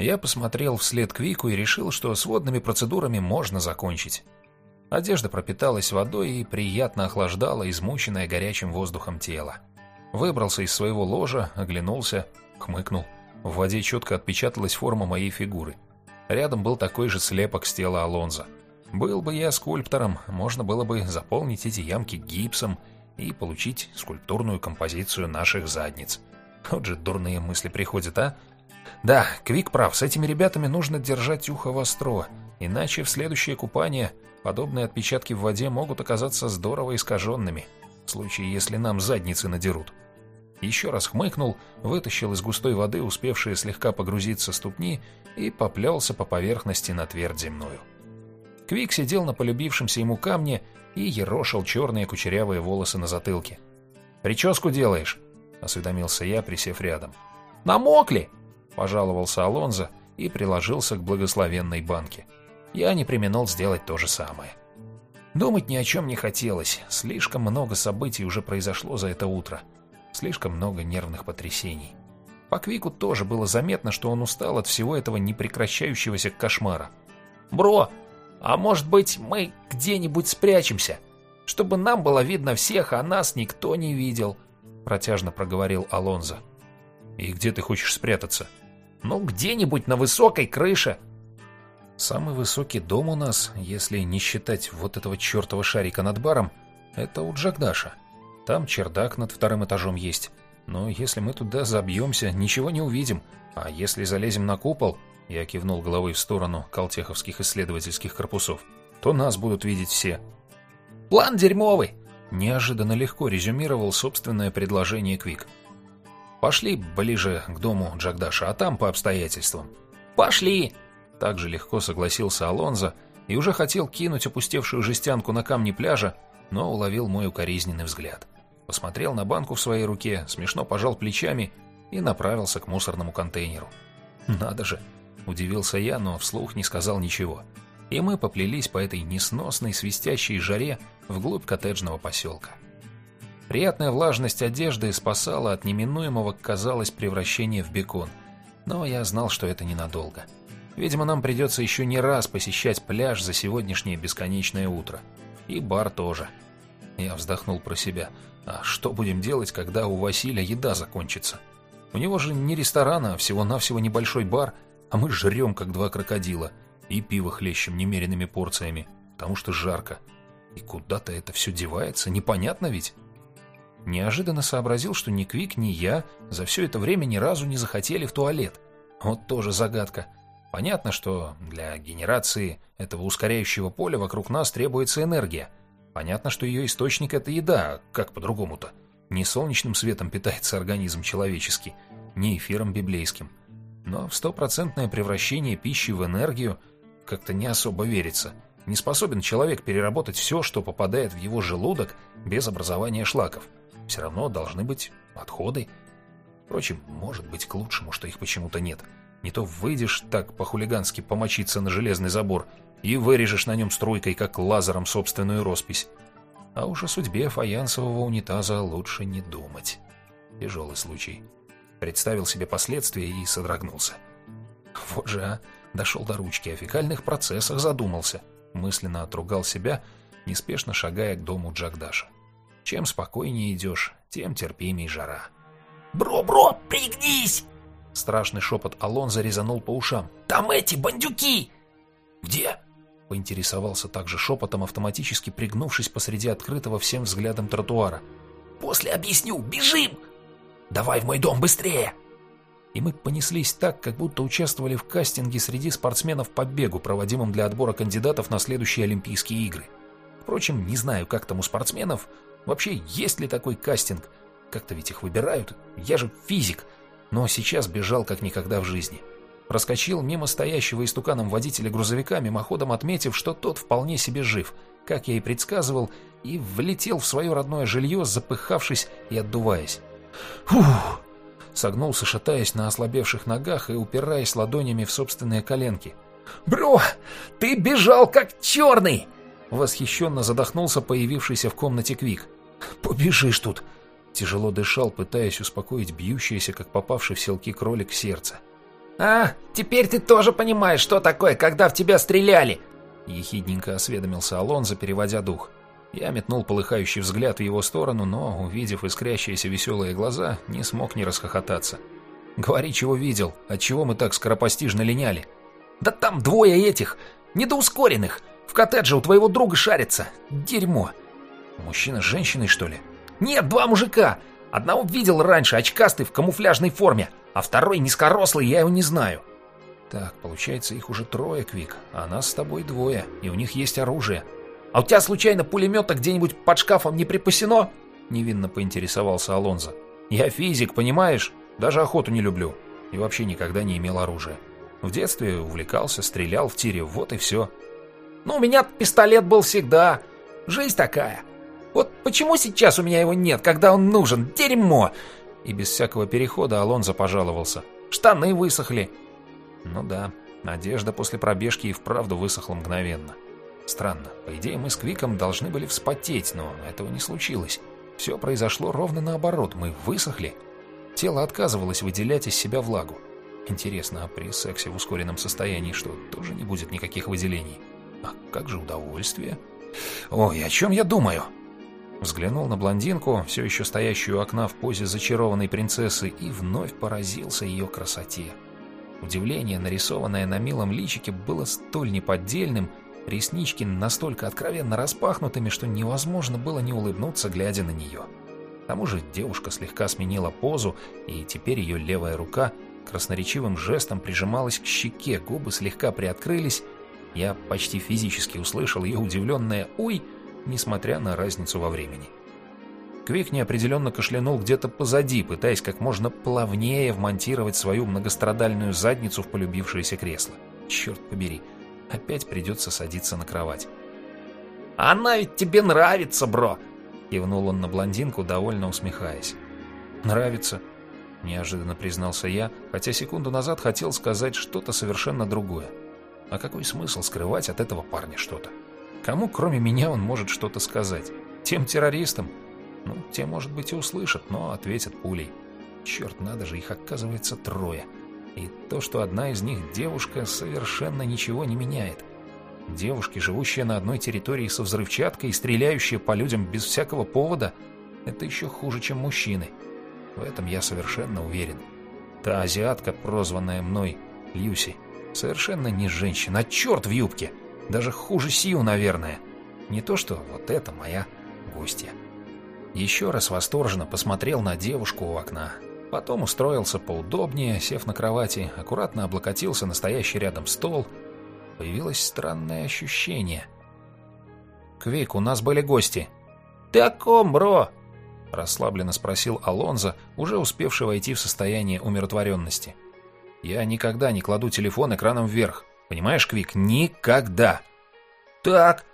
Я посмотрел вслед Квику и решил, что с водными процедурами можно закончить. Одежда пропиталась водой и приятно охлаждала измученное горячим воздухом тело. Выбрался из своего ложа, оглянулся, хмыкнул. В воде четко отпечаталась форма моей фигуры. Рядом был такой же слепок с тела Алонза. Был бы я скульптором, можно было бы заполнить эти ямки гипсом и получить скульптурную композицию наших задниц. Вот же дурные мысли приходят, а? Да, Квик прав, с этими ребятами нужно держать ухо востро, иначе в следующее купание подобные отпечатки в воде могут оказаться здорово искаженными, в случае, если нам задницы надерут. Еще раз хмыкнул, вытащил из густой воды успевшие слегка погрузиться ступни и поплелся по поверхности на твердь земную. Квик сидел на полюбившемся ему камне и ерошил черные кучерявые волосы на затылке. «Прическу делаешь?» — осведомился я, присев рядом. «Намокли!» — пожаловался Алонзо и приложился к благословенной банке. Я не применил сделать то же самое. Думать ни о чем не хотелось. Слишком много событий уже произошло за это утро. Слишком много нервных потрясений. По Квику тоже было заметно, что он устал от всего этого непрекращающегося кошмара. «Бро, а может быть, мы где-нибудь спрячемся, чтобы нам было видно всех, а нас никто не видел?» Протяжно проговорил Алонзо. «И где ты хочешь спрятаться?» «Ну, где-нибудь на высокой крыше». Самый высокий дом у нас, если не считать вот этого чертова шарика над баром, это у Джагдаша. Там чердак над вторым этажом есть. Но если мы туда забьемся, ничего не увидим. А если залезем на купол, я кивнул головой в сторону калтеховских исследовательских корпусов. То нас будут видеть все. «План дерьмовый!» Неожиданно легко резюмировал собственное предложение Квик. «Пошли ближе к дому Джагдаша, а там по обстоятельствам». «Пошли!» Также легко согласился Алонзо и уже хотел кинуть опустевшую жестянку на камни пляжа, но уловил мой укоризненный взгляд. Посмотрел на банку в своей руке, смешно пожал плечами и направился к мусорному контейнеру. «Надо же!» Удивился я, но вслух не сказал ничего. И мы поплелись по этой несносной свистящей жаре вглубь коттеджного поселка. Приятная влажность одежды спасала от неминуемого, казалось, превращения в бекон. Но я знал, что это ненадолго. Видимо, нам придется еще не раз посещать пляж за сегодняшнее бесконечное утро. И бар тоже. Я вздохнул про себя. А что будем делать, когда у Василия еда закончится? У него же не ресторан, а всего-навсего небольшой бар – а мы жрем, как два крокодила, и пиво хлещем немеренными порциями, потому что жарко. И куда-то это все девается, непонятно ведь. Неожиданно сообразил, что ни Квик, ни я за все это время ни разу не захотели в туалет. Вот тоже загадка. Понятно, что для генерации этого ускоряющего поля вокруг нас требуется энергия. Понятно, что ее источник — это еда, как по-другому-то. Не солнечным светом питается организм человеческий, не эфиром библейским. Но в стопроцентное превращение пищи в энергию как-то не особо верится. Не способен человек переработать все, что попадает в его желудок без образования шлаков. Все равно должны быть отходы. Впрочем, может быть к лучшему, что их почему-то нет. Не то выйдешь так по-хулигански помочиться на железный забор и вырежешь на нем струйкой, как лазером, собственную роспись. А уж о судьбе фаянсового унитаза лучше не думать. Тяжелый случай. Представил себе последствия и содрогнулся. Вот же, а, дошел до ручки, о фекальных процессах задумался. Мысленно отругал себя, неспешно шагая к дому Джагдаша. Чем спокойнее идешь, тем терпимей жара. «Бро, бро, пригнись!» Страшный шепот Алонза резанул по ушам. «Там эти бандюки!» «Где?» Поинтересовался также шепотом, автоматически пригнувшись посреди открытого всем взглядом тротуара. «После объясню, бежим!» Давай в мой дом, быстрее!» И мы понеслись так, как будто участвовали в кастинге среди спортсменов по бегу, проводимом для отбора кандидатов на следующие Олимпийские игры. Впрочем, не знаю, как там у спортсменов. Вообще, есть ли такой кастинг? Как-то ведь их выбирают. Я же физик. Но сейчас бежал как никогда в жизни. Проскочил мимо стоящего истуканом водителя грузовика, мимоходом отметив, что тот вполне себе жив, как я и предсказывал, и влетел в свое родное жилье, запыхавшись и отдуваясь. Фух! Согнулся, шатаясь на ослабевших ногах и упираясь ладонями в собственные коленки. «Бро, ты бежал как черный!» Восхищенно задохнулся появившийся в комнате Квик. «Побежишь тут!» Тяжело дышал, пытаясь успокоить бьющееся, как попавший в селки кролик, сердце. «А, теперь ты тоже понимаешь, что такое, когда в тебя стреляли!» Ехидненько осведомился Алонзо, переводя дух. Я метнул полыхающий взгляд в его сторону, но, увидев искрящиеся веселые глаза, не смог не расхохотаться. «Говори, чего видел, отчего мы так скоропостижно линяли?» «Да там двое этих, недоускоренных, в коттедже у твоего друга шарится. Дерьмо!» «Мужчина с женщиной, что ли?» «Нет, два мужика. Одного видел раньше, очкастый, в камуфляжной форме, а второй низкорослый, я его не знаю». «Так, получается, их уже трое, Квик, а нас с тобой двое, и у них есть оружие». «А у тебя, случайно, пулемета где-нибудь под шкафом не припасено?» Невинно поинтересовался Алонзо. «Я физик, понимаешь? Даже охоту не люблю. И вообще никогда не имел оружия. В детстве увлекался, стрелял в тире, вот и все». «Ну, у меня пистолет был всегда. Жизнь такая. Вот почему сейчас у меня его нет, когда он нужен? Дерьмо!» И без всякого перехода Алонзо пожаловался. «Штаны высохли». Ну да, одежда после пробежки и вправду высохла мгновенно. Странно, по идее мы с Квиком должны были вспотеть, но этого не случилось. Все произошло ровно наоборот, мы высохли. Тело отказывалось выделять из себя влагу. Интересно, а при сексе в ускоренном состоянии что, тоже не будет никаких выделений? А как же удовольствие? Ой, о чем я думаю? Взглянул на блондинку, все еще стоящую у окна в позе зачарованной принцессы, и вновь поразился ее красоте. Удивление, нарисованное на милом личике, было столь неподдельным, реснички настолько откровенно распахнутыми, что невозможно было не улыбнуться, глядя на нее. К тому же девушка слегка сменила позу, и теперь ее левая рука красноречивым жестом прижималась к щеке, губы слегка приоткрылись. Я почти физически услышал ее удивленное «Уй!», несмотря на разницу во времени. Квик неопределенно кашлянул где-то позади, пытаясь как можно плавнее вмонтировать свою многострадальную задницу в полюбившееся кресло. Черт побери, опять придется садиться на кровать. «Она ведь тебе нравится, бро!» Кивнул он на блондинку, довольно усмехаясь. «Нравится», — неожиданно признался я, хотя секунду назад хотел сказать что-то совершенно другое. А какой смысл скрывать от этого парня что-то? Кому, кроме меня, он может что-то сказать? Тем террористам? Ну, те, может быть, и услышат, но ответят пулей. Черт, надо же, их оказывается трое. То, что одна из них девушка, совершенно ничего не меняет. Девушки, живущие на одной территории со взрывчаткой и стреляющие по людям без всякого повода, это еще хуже, чем мужчины. В этом я совершенно уверен. Та азиатка, прозванная мной Люси, совершенно не женщина, а черт в юбке. Даже хуже Сью, наверное. Не то что вот это моя гостья. Еще раз восторженно посмотрел на девушку у окна. Потом устроился поудобнее, сев на кровати, аккуратно облокотился на стоящий рядом стол. Появилось странное ощущение. «Квик, у нас были гости». «Ты о ком, бро?» Расслабленно спросил Алонзо, уже успевший войти в состояние умиротворенности. «Я никогда не кладу телефон экраном вверх. Понимаешь, Квик, никогда. Так.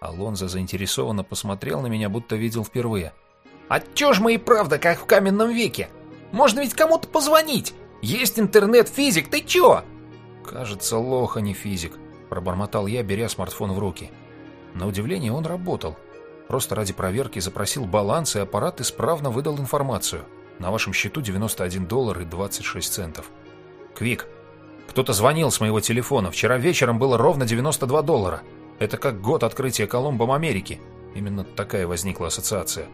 Алонзо заинтересованно посмотрел на меня, будто видел впервые. А чё ж мы и правда, как в каменном веке? Можно ведь кому-то позвонить. Есть интернет-физик, ты чё? Кажется, лох, а не физик, пробормотал я, беря смартфон в руки. На удивление он работал. Просто ради проверки запросил баланс, и аппарат исправно выдал информацию. На вашем счету 91 доллар и 26 центов. Квик, кто-то звонил с моего телефона. Вчера вечером было ровно 92 доллара. Это как год открытия Колумбом Америки. Именно такая возникла ассоциация.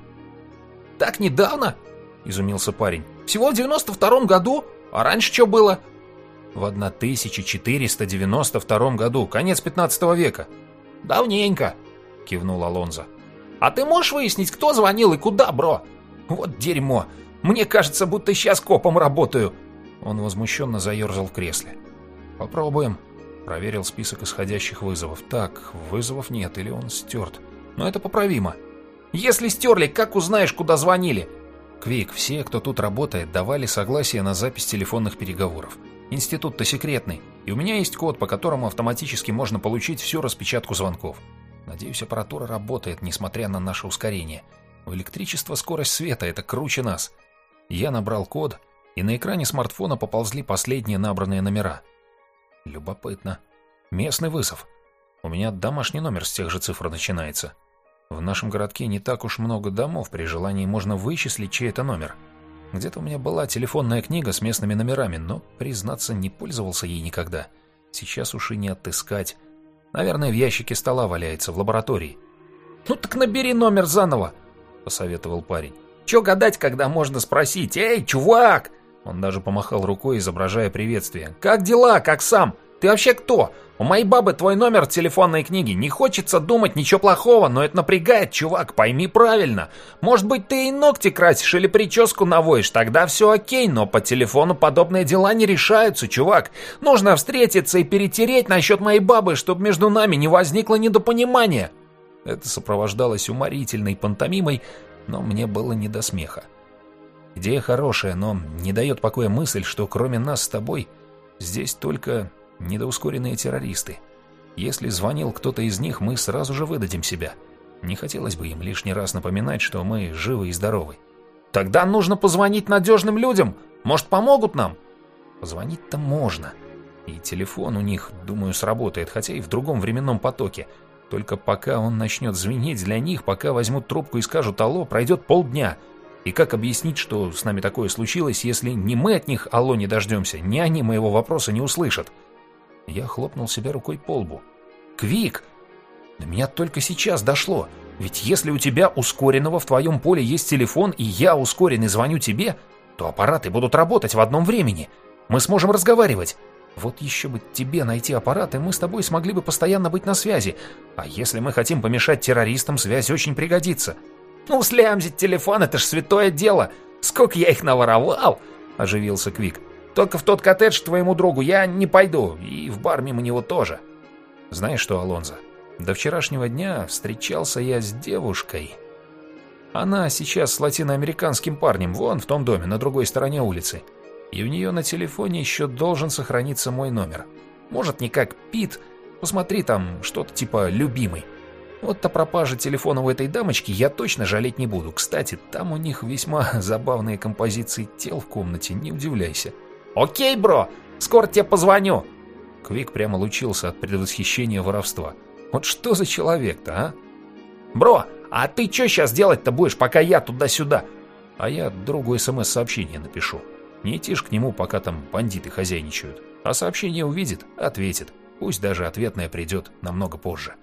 «Так недавно?» – изумился парень. «Всего в 92 году? А раньше что было?» «В 1492 году, конец 15 века». «Давненько», – кивнул Алонзо. «А ты можешь выяснить, кто звонил и куда, бро?» «Вот дерьмо! Мне кажется, будто сейчас копом работаю!» Он возмущенно заерзал в кресле. «Попробуем». Проверил список исходящих вызовов. Так, вызовов нет, или он стерт. Но это поправимо. «Если стерли, как узнаешь, куда звонили?» Квик, все, кто тут работает, давали согласие на запись телефонных переговоров. Институт-то секретный, и у меня есть код, по которому автоматически можно получить всю распечатку звонков. Надеюсь, аппаратура работает, несмотря на наше ускорение. У электричества скорость света — это круче нас. Я набрал код, и на экране смартфона поползли последние набранные номера. Любопытно. Местный вызов. У меня домашний номер с тех же цифр начинается. В нашем городке не так уж много домов, при желании можно вычислить чей это номер. Где-то у меня была телефонная книга с местными номерами, но, признаться, не пользовался ей никогда. Сейчас уж и не отыскать. Наверное, в ящике стола валяется, в лаборатории. «Ну так набери номер заново», — посоветовал парень. «Чё гадать, когда можно спросить? Эй, чувак!» Он даже помахал рукой, изображая приветствие. «Как дела? Как сам? Ты вообще кто? У моей бабы твой номер телефонной книги. Не хочется думать ничего плохого, но это напрягает, чувак, пойми правильно. Может быть, ты и ногти красишь или прическу наводишь, тогда все окей, но по телефону подобные дела не решаются, чувак. Нужно встретиться и перетереть насчет моей бабы, чтобы между нами не возникло недопонимания». Это сопровождалось уморительной пантомимой, но мне было не до смеха. Идея хорошая, но не дает покоя мысль, что кроме нас с тобой здесь только недоускоренные террористы. Если звонил кто-то из них, мы сразу же выдадим себя. Не хотелось бы им лишний раз напоминать, что мы живы и здоровы. Тогда нужно позвонить надежным людям. Может, помогут нам? Позвонить-то можно. И телефон у них, думаю, сработает, хотя и в другом временном потоке. Только пока он начнет звенеть для них, пока возьмут трубку и скажут «Алло», пройдет полдня. И как объяснить, что с нами такое случилось, если ни мы от них «Алло» не дождемся, ни они моего вопроса не услышат? Я хлопнул себя рукой по лбу. «Квик! До меня только сейчас дошло. Ведь если у тебя ускоренного в твоем поле есть телефон, и я ускоренный звоню тебе, то аппараты будут работать в одном времени. Мы сможем разговаривать. Вот еще бы тебе найти аппарат, и мы с тобой смогли бы постоянно быть на связи. А если мы хотим помешать террористам, связь очень пригодится». «Ну, слямзить телефон — это ж святое дело! Сколько я их наворовал!» — оживился Квик. Только в тот коттедж твоему другу я не пойду, и в бар мимо него тоже. Знаешь что, Алонзо, до вчерашнего дня встречался я с девушкой. Она сейчас с латиноамериканским парнем, вон в том доме, на другой стороне улицы. И у нее на телефоне еще должен сохраниться мой номер. Может, не как Пит, посмотри там что-то типа «любимый». Вот о пропаже телефона у этой дамочки я точно жалеть не буду. Кстати, там у них весьма забавные композиции тел в комнате, не удивляйся. «Окей, бро, скоро тебе позвоню». Квик прямо лучился от предвосхищения воровства. Вот что за человек-то, а? «Бро, а ты что сейчас делать-то будешь, пока я туда-сюда?» А я другу СМС-сообщение напишу. Не идти к нему, пока там бандиты хозяйничают. А сообщение увидит, ответит. Пусть даже ответное придет намного позже.